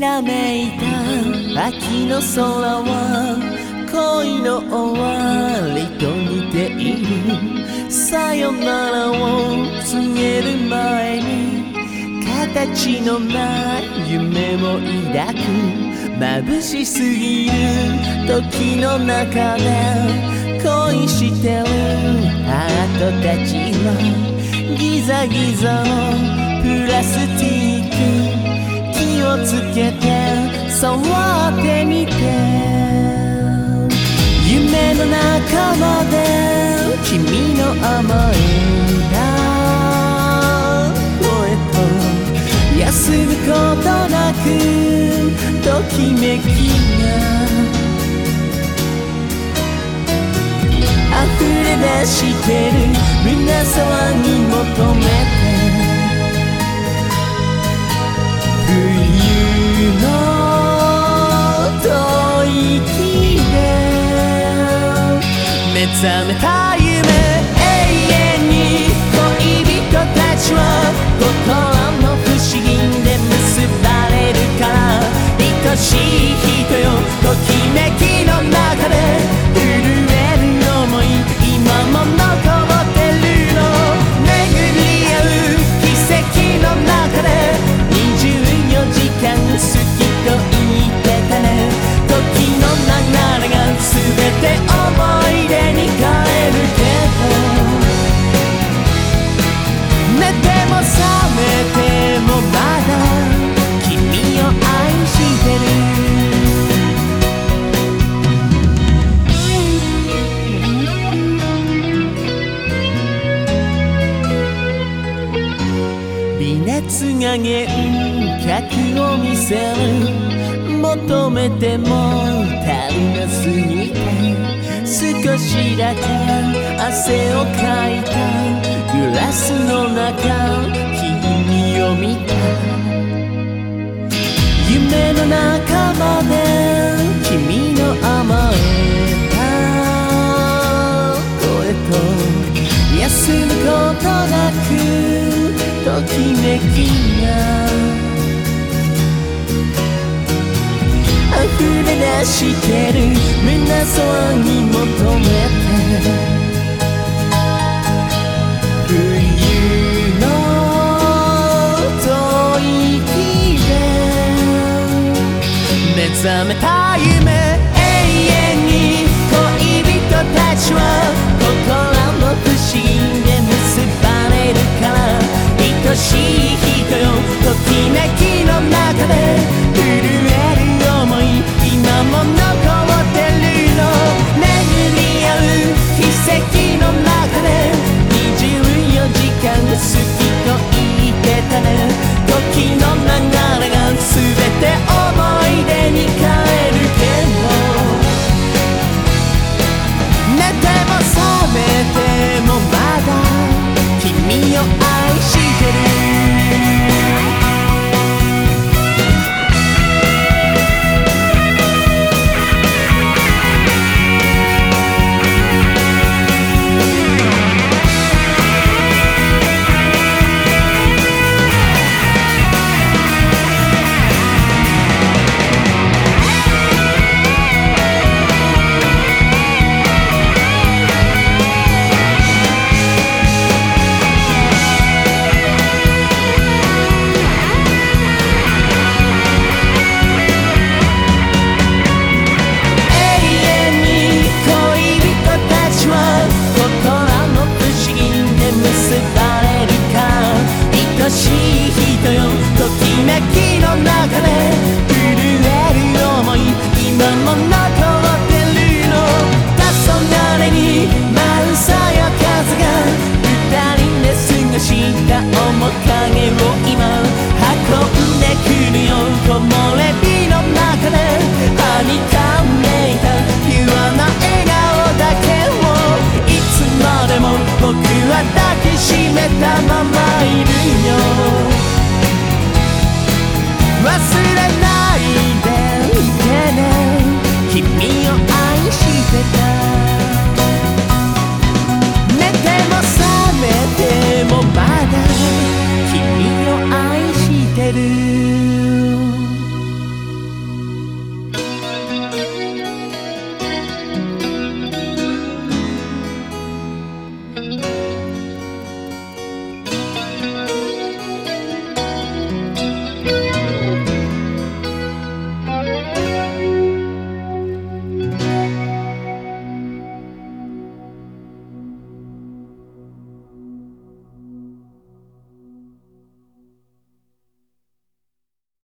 らめいた。秋の空は恋の終わりと似ているさよならを告げる前に形のない夢を抱く。眩しすぎる時の中で恋してる。ハートたちはギザギザのプラスティックをつけて触ってみて。夢の中まで君の甘えた。声と休むことなくときめきが溢れ出してる。覚めた微熱が幻覚を見せる。求めても足りなすぎて少しだけ汗をかいた。グラスの中君を見た。夢の中まで。きめきが溢れ出してる胸騒ぎ求めて。冬の吐息で。目覚めた。も影を今運んでくるよ木漏れ日の中ではにかんでいたピュアな笑顔だけをいつまでも僕は抱きしめたままる